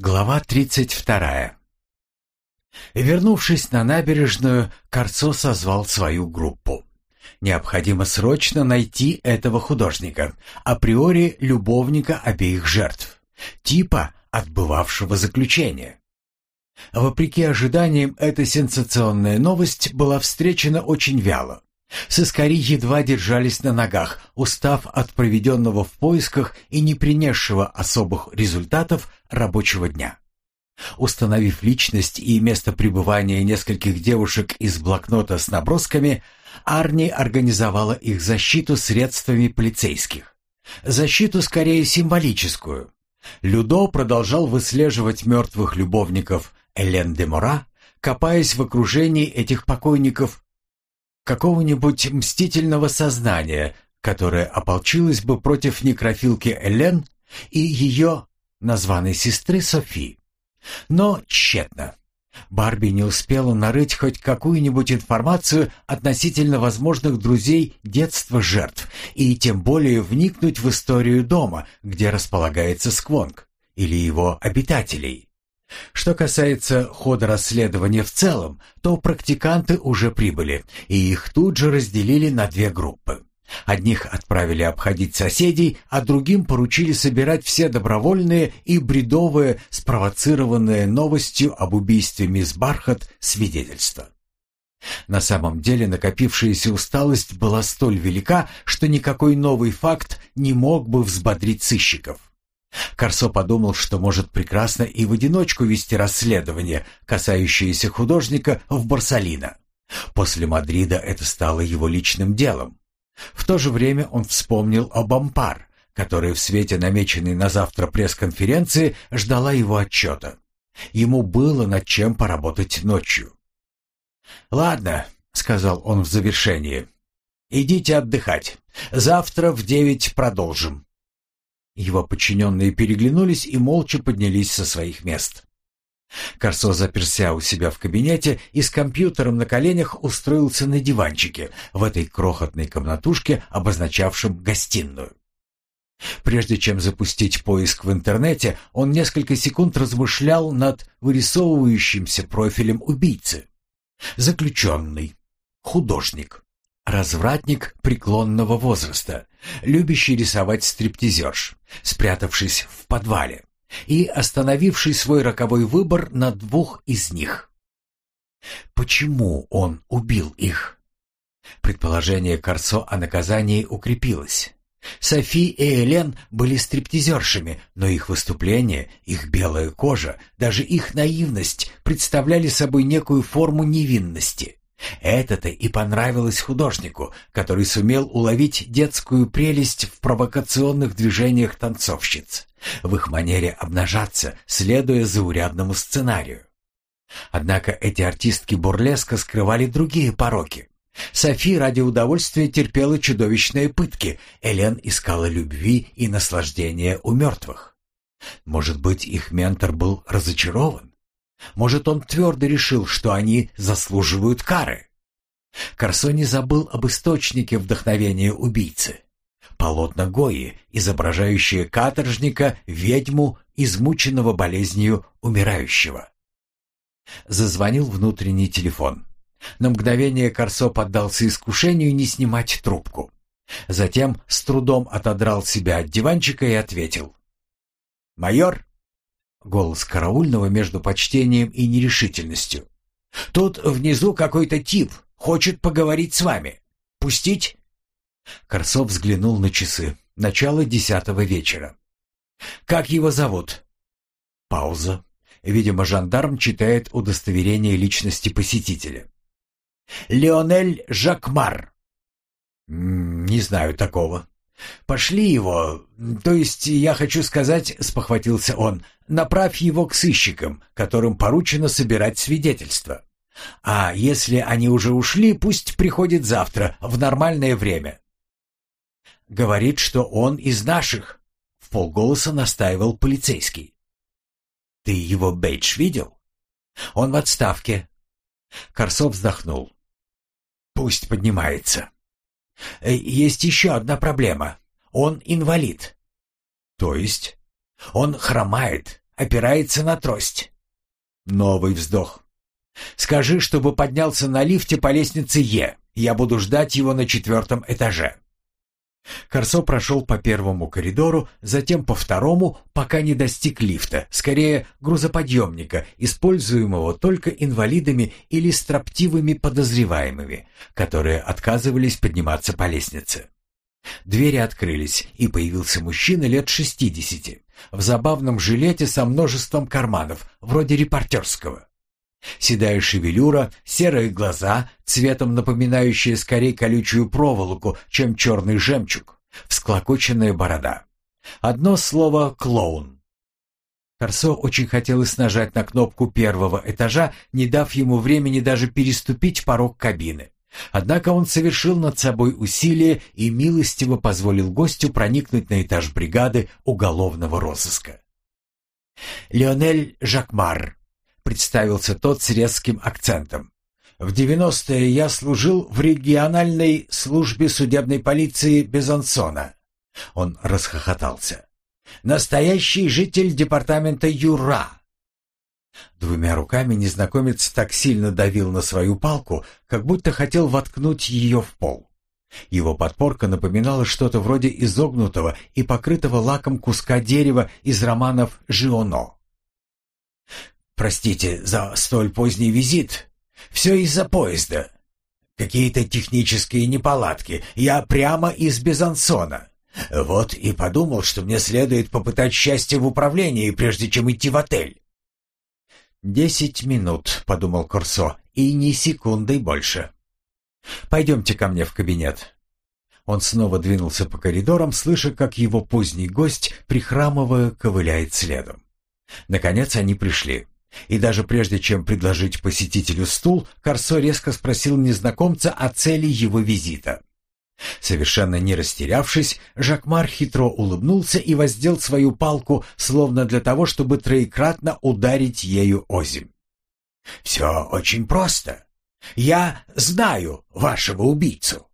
Глава 32. Вернувшись на набережную, Корцо созвал свою группу. Необходимо срочно найти этого художника, априори любовника обеих жертв, типа отбывавшего заключение. Вопреки ожиданиям, эта сенсационная новость была встречена очень вяло. Сыскари едва держались на ногах, устав от проведенного в поисках и не принесшего особых результатов рабочего дня. Установив личность и место пребывания нескольких девушек из блокнота с набросками, Арни организовала их защиту средствами полицейских. Защиту скорее символическую. Людо продолжал выслеживать мертвых любовников Элен де Мора, копаясь в окружении этих покойников какого-нибудь мстительного сознания, которое ополчилось бы против некрофилки Элен и ее названной сестры Софи. Но тщетно. Барби не успела нарыть хоть какую-нибудь информацию относительно возможных друзей детства жертв и тем более вникнуть в историю дома, где располагается Сквонг, или его обитателей. Что касается хода расследования в целом, то практиканты уже прибыли, и их тут же разделили на две группы. Одних отправили обходить соседей, а другим поручили собирать все добровольные и бредовые, спровоцированные новостью об убийстве мисс Бархат, свидетельства. На самом деле накопившаяся усталость была столь велика, что никакой новый факт не мог бы взбодрить сыщиков. Корсо подумал, что может прекрасно и в одиночку вести расследование, касающееся художника в Барсалино. После Мадрида это стало его личным делом. В то же время он вспомнил об Ампар, которая в свете намеченной на завтра пресс-конференции ждала его отчета. Ему было над чем поработать ночью. «Ладно», — сказал он в завершении, — «идите отдыхать. Завтра в девять продолжим». Его подчиненные переглянулись и молча поднялись со своих мест. Корсо заперся у себя в кабинете и с компьютером на коленях устроился на диванчике в этой крохотной комнатушке, обозначавшем гостиную. Прежде чем запустить поиск в интернете, он несколько секунд размышлял над вырисовывающимся профилем убийцы. Заключенный, художник, развратник преклонного возраста, любящий рисовать стриптизерш, спрятавшись в подвале и остановивший свой роковой выбор на двух из них. Почему он убил их? Предположение Корсо о наказании укрепилось. Софи и Элен были стриптизершами, но их выступления, их белая кожа, даже их наивность представляли собой некую форму невинности. Это-то и понравилось художнику, который сумел уловить детскую прелесть в провокационных движениях танцовщиц, в их манере обнажаться, следуя заурядному сценарию. Однако эти артистки бурлеска скрывали другие пороки. Софи ради удовольствия терпела чудовищные пытки, Элен искала любви и наслаждения у мертвых. Может быть, их ментор был разочарован? Может, он твердо решил, что они заслуживают кары? Корсо не забыл об источнике вдохновения убийцы. Полотна Гои, изображающие каторжника, ведьму, измученного болезнью умирающего. Зазвонил внутренний телефон. На мгновение Корсо поддался искушению не снимать трубку. Затем с трудом отодрал себя от диванчика и ответил. «Майор?» Голос караульного между почтением и нерешительностью. «Тут внизу какой-то тип, хочет поговорить с вами. Пустить?» Корсов взглянул на часы. Начало десятого вечера. «Как его зовут?» Пауза. Видимо, жандарм читает удостоверение личности посетителя. «Леонель Жакмар». «Не знаю такого». «Пошли его, то есть, я хочу сказать, — спохватился он, — направь его к сыщикам, которым поручено собирать свидетельства. А если они уже ушли, пусть приходит завтра, в нормальное время». «Говорит, что он из наших», — в полголоса настаивал полицейский. «Ты его бейдж видел?» «Он в отставке». Корсов вздохнул. «Пусть поднимается». Э, есть еще одна проблема. Он инвалид. То есть? Он хромает, опирается на трость. Новый вздох. Скажи, чтобы поднялся на лифте по лестнице Е. Я буду ждать его на четвертом этаже. Корсо прошел по первому коридору, затем по второму, пока не достиг лифта, скорее грузоподъемника, используемого только инвалидами или строптивыми подозреваемыми, которые отказывались подниматься по лестнице. Двери открылись, и появился мужчина лет шестидесяти, в забавном жилете со множеством карманов, вроде репортерского. Седая шевелюра, серые глаза, цветом напоминающие скорее колючую проволоку, чем черный жемчуг, всклокоченная борода. Одно слово «клоун». Корсо очень хотелось нажать на кнопку первого этажа, не дав ему времени даже переступить порог кабины. Однако он совершил над собой усилие и милостиво позволил гостю проникнуть на этаж бригады уголовного розыска. Леонель Жакмар, представился тот с резким акцентом. В 90-е я служил в региональной службе судебной полиции Безансона. Он расхохотался. Настоящий житель департамента Юра. Двумя руками незнакомец так сильно давил на свою палку, как будто хотел воткнуть ее в пол. Его подпорка напоминала что-то вроде изогнутого и покрытого лаком куска дерева из романов Жионо. Простите за столь поздний визит. Все из-за поезда. Какие-то технические неполадки. Я прямо из Безансона. Вот и подумал, что мне следует попытать счастье в управлении, прежде чем идти в отель. «Десять минут», — подумал Корсо, — «и ни секунды больше». «Пойдемте ко мне в кабинет». Он снова двинулся по коридорам, слыша, как его поздний гость, прихрамывая, ковыляет следом. Наконец они пришли. И даже прежде чем предложить посетителю стул, Корсо резко спросил незнакомца о цели его визита. Совершенно не растерявшись, Жакмар хитро улыбнулся и воздел свою палку, словно для того, чтобы троекратно ударить ею озимь. «Все очень просто. Я знаю вашего убийцу».